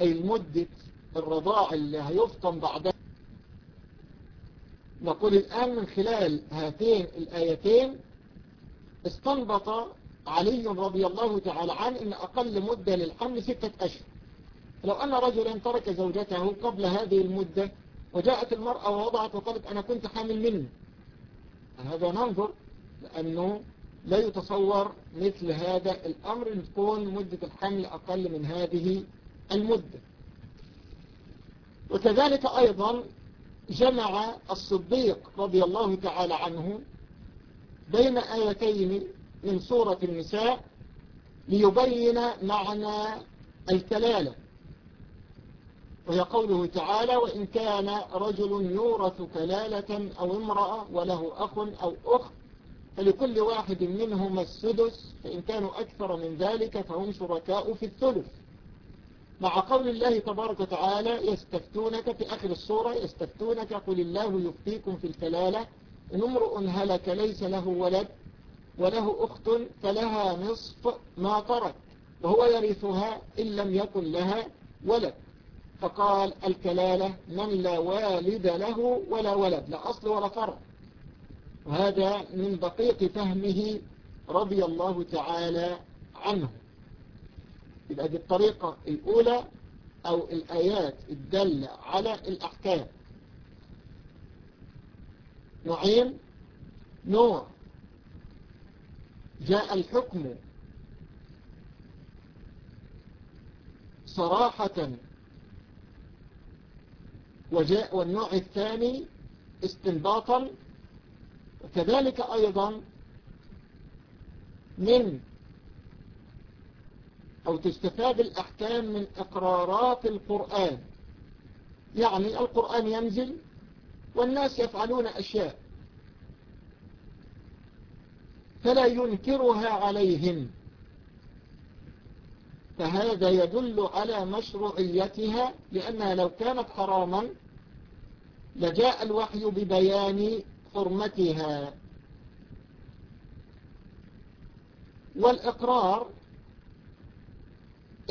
أي المدة الرضاع اللي هيفطن بعدها نقول الآن من خلال هاتين الآيتين استنبط علي رضي الله تعالى عنه أن أقل مدة للحمل ستة أشهر. لو أن رجلا ترك زوجته قبل هذه المدة وجاءت المرأة ووضعت وقالت أنا كنت حامل منه. هذا ننظر لأنه لا يتصور مثل هذا الأمر أن تكون مدة الحمل أقل من هذه المدة. وكذلك أيضا جمع الصديق رضي الله تعالى عنه بين آيتين من سورة النساء ليبين معنى الكلالة. وهي قوله تعالى وإن كان رجل يورث كلالة أو امرأة وله أخ أو أخت فلكل واحد منهما السدس فإن كانوا أكثر من ذلك فهم شركاء في الثلث. مع قول الله تبارك وتعالى يستفتونك في آخر السورة يستفتونك قل الله يفتيكم في الكلالة إن امرؤ هلك ليس له ولد وله أخت فلها نصف ما ترك وهو يرثها إن لم يكن لها ولد. فقال الكلالة من لا والد له ولا ولد لا أصل ولا فرع. وهذا من دقيق فهمه رضي الله تعالى عنه. يبقى دي الطريقة الأولى أو الآيات الدالة على الأحكام. نوعين نوع. جاء الحكم. صراحة. وجاء والنوع الثاني استنباطا. وكذلك أيضا من أو تستفاد الأحكام من إقرارات القرآن. يعني القرآن ينزل والناس يفعلون أشياء فلا ينكرها عليهم. فهذا يدل على مشروعيتها لأنها لو كانت حراما لجاء الوحي ببيان حرمتها. والإقرار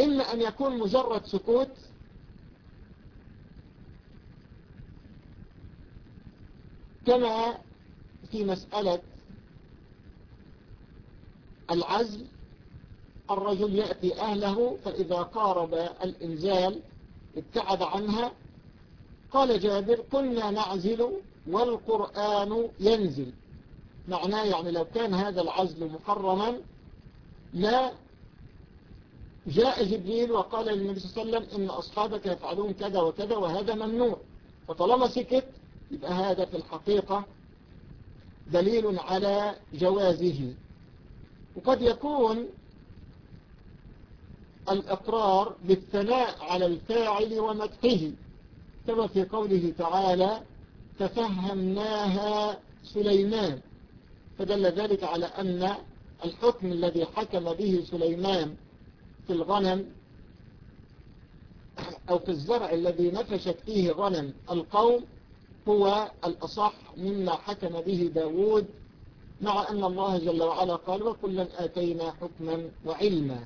إما أن يكون مجرد سكوت كما في مسألة العزل الرجل يأتي أهله فإذا قارب الإنزال ابتعد عنها. قال جابر كنا نعزل والقرآن ينزل. معناه يعني لو كان هذا العزل محرما لا جاء جبريل وقال للنبي صلى الله عليه وسلم إن أصحابك يفعلون كذا وكذا وهذا ممنوع. فطالما سكت يبقى هذا في الحقيقة دليل على جوازه. وقد يكون الإقرار بالثناء على الفاعل ومدحه كما في قوله تعالى تفهمناها سليمان فدل ذلك على أن الحكم الذي حكم به سليمان في الغنم أو في الزرع الذي نفشت فيه غنم القوم هو الأصح مما حكم به داود مع أن الله جل وعلا قال وكلا آتينا حكما وعلما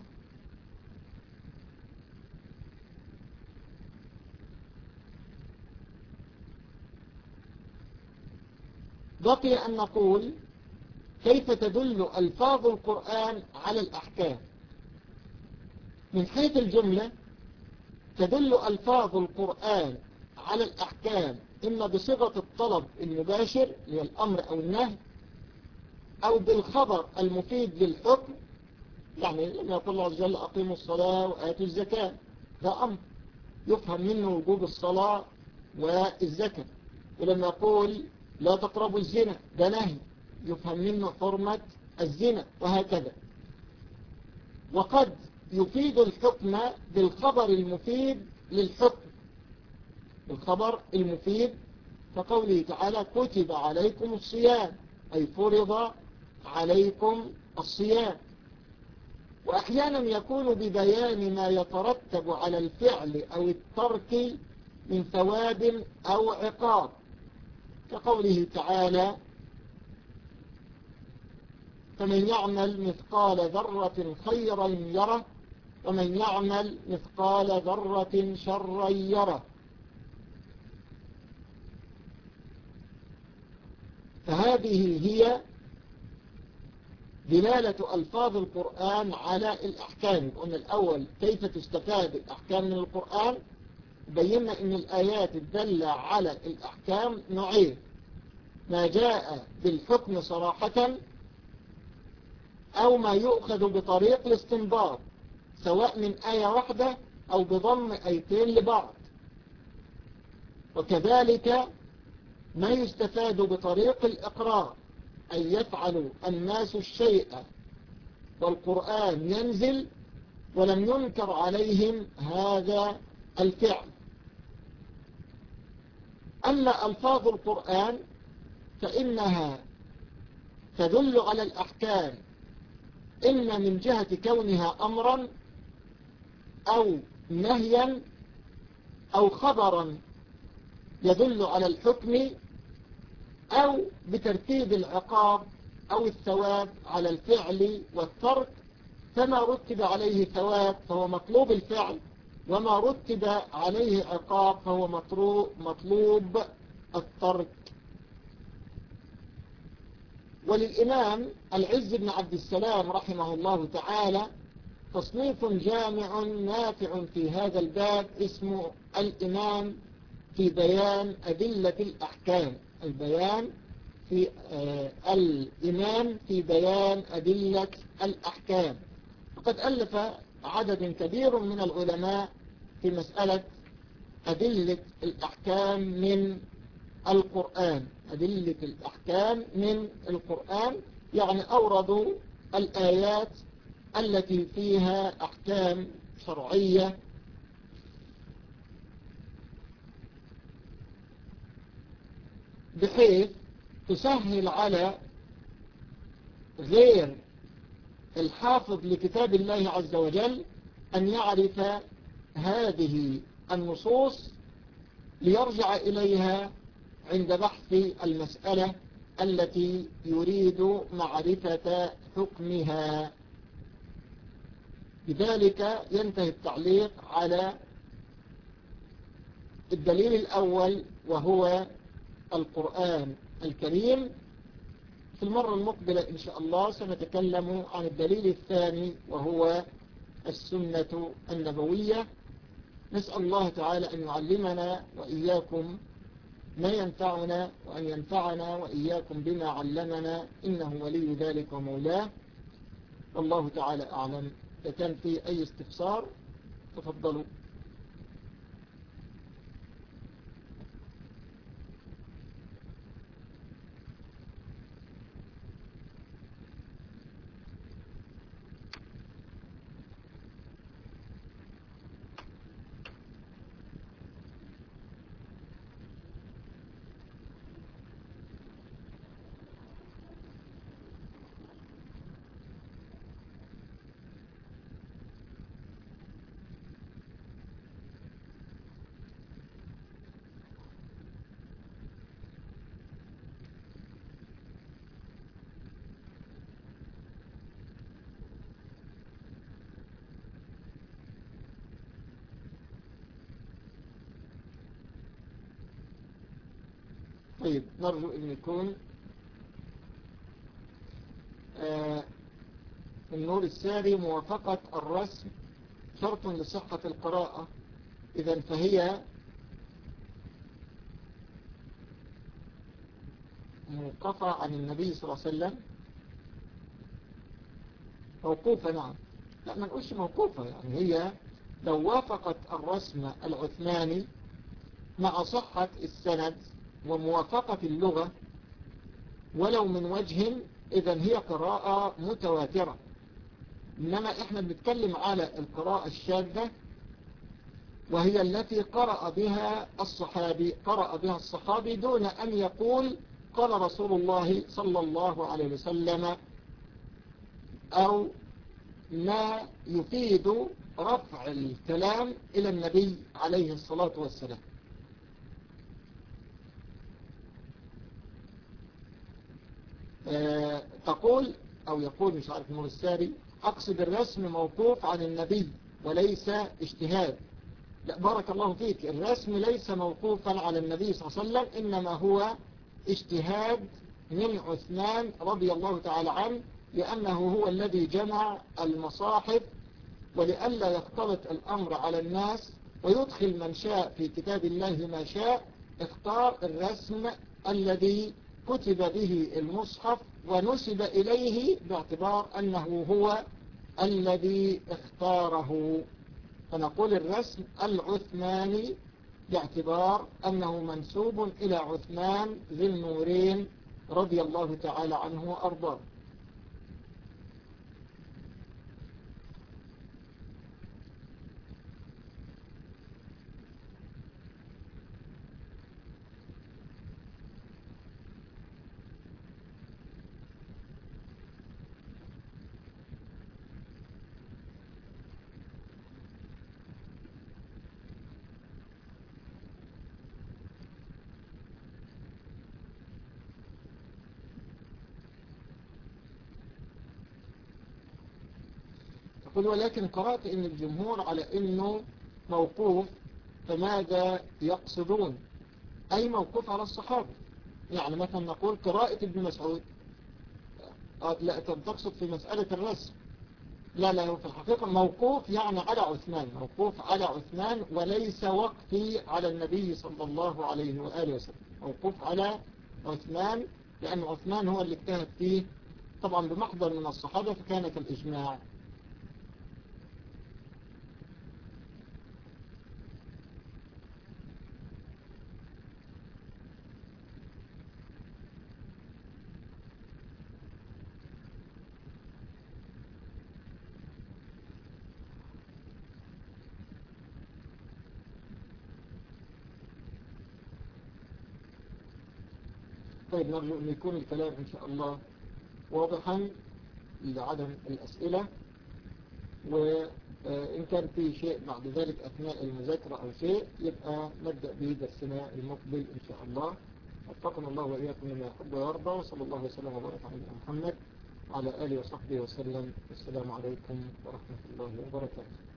بقي أن نقول كيف تدل ألفاظ القرآن على الأحكام؟ من حيث الجملة تدل ألفاظ القرآن على الأحكام إما بصيغة الطلب المباشر هي الأمر أو النهي أو بالخبر المفيد للحكم يعني لما يقول الله عز وجل أقيموا الصلاة وآتوا الزكاة. ده أمر يفهم منه وجوب الصلاة والزكاة. ولما يقول لا تقربوا الزنا ده نهي يفهم منه حرمة الزنا وهكذا. وقد يفيد الحكم بالخبر المفيد للحكم. الخبر المفيد كقوله تعالى كتب عليكم الصيام أي فرض عليكم الصيام. وأحيانا يكون ببيان ما يترتب على الفعل أو الترك من ثواب أو عقاب. كقوله تعالى فمن يعمل مثقال ذرة خيرا يره ومن يعمل مثقال ذرة شرا يره. فهذه هي دلالة ألفاظ القرآن على الأحكام. قلنا الأول كيف تستفاد الأحكام من القرآن؟ بينا أن الآيات الدالة على الأحكام نوعين. ما جاء بالحكم صراحة أو ما يؤخذ بطريق الاستنباط. سواء من آية واحدة أو بضم آيتين لبعض. وكذلك ما يستفاد بطريق الإقرار أن يفعل الناس الشيء والقرآن ينزل ولم ينكر عليهم هذا الفعل. أما ألفاظ القرآن فإنها تدل على الأحكام. إما من جهة كونها أمرا أو نهيا أو خبرا يدل على الحكم أو بترتيب العقاب أو الثواب على الفعل والترك فما رتب عليه ثواب فهو مطلوب الفعل وما رتب عليه عقاب فهو مطلوب الترك. وللإمام العز بن عبد السلام رحمه الله تعالى تصنيف جامع نافع في هذا الباب اسمه الإمام في بيان أدلة الأحكام. البيان في آه الإمام في بيان أدلة الأحكام. وقد ألف عدد كبير من العلماء في مسألة أدلة الأحكام من القرآن. أدلة الأحكام من القرآن يعني أوردوا الآيات التي فيها أحكام شرعية بحيث تسهل على غير الحافظ لكتاب الله عز وجل أن يعرف هذه النصوص ليرجع إليها عند بحث المسألة التي يريد معرفة حكمها. بذلك ينتهي التعليق على الدليل الأول وهو القرآن الكريم. في المرة المقبلة إن شاء الله سنتكلم عن الدليل الثاني وهو السنة النبوية. نسأل الله تعالى أن يعلمنا وإياكم ما ينفعنا وأن ينفعنا وإياكم بما علمنا إنه ولي ذلك ومولاه. والله تعالى أعلم. إذا كان في أي استفسار تفضلوا. طيب نرجو أن يكون آه النور الساري موافقة الرسم شرط لصحة القراءة. إذا فهي موقفة عن النبي صلى الله عليه وسلم. موقوفة نعم. لا ما نقولش موقوفة يعني هي لو وافقت الرسم العثماني مع صحة السند وموافقة اللغة ولو من وجه إذا هي قراءة متواترة. إنما إحنا بنتكلم على القراءة الشاذة وهي التي قرأ بها الصحابي قرأ بها الصحابي دون أن يقول قال رسول الله صلى الله عليه وسلم أو ما يفيد رفع الكلام إلى النبي عليه الصلاة والسلام. تقول أو يقول مش عارف نور الساري أقصد الرسم موقوف عن النبي وليس اجتهاد. لا بارك الله فيك. الرسم ليس موقوفا على النبي صلى الله عليه وسلم إنما هو اجتهاد من عثمان رضي الله تعالى عنه لأنه هو الذي جمع المصاحف ولئلا يختلط الأمر على الناس ويدخل من شاء في كتاب الله ما شاء اختار الرسم الذي كتب به المصحف ونسب إليه باعتبار أنه هو الذي اختاره. فنقول الرسم العثماني باعتبار أنه منسوب إلى عثمان ذي النورين رضي الله تعالى عنه وأرضاه. قل ولكن قرأت إن الجمهور على إنه موقوف فماذا يقصدون؟ أي موقوف على الصحابة؟ يعني مثلا نقول قراءة ابن مسعود. لا تقصد في مسألة الرسم. لا لا هو في الحقيقة موقوف يعني على عثمان موقوف على عثمان وليس وقفي على النبي صلى الله عليه وآله وسلم. موقوف على عثمان لأن عثمان هو اللي اجتهد فيه. طبعا بمحضر من الصحابة فكانت الإجماع. نرجو أن يكون الكلام إن شاء الله واضحا لعدم الأسئلة وإن كان في شيء بعد ذلك أثناء المذاكرة أو شيء يبقى نبدأ به درسنا المقبل إن شاء الله. وفقنا الله وإياكم لما يحب ويرضى وصلى الله وسلم وبارك على محمد وعلى آله وصحبه وسلم. والسلام عليكم ورحمة الله وبركاته.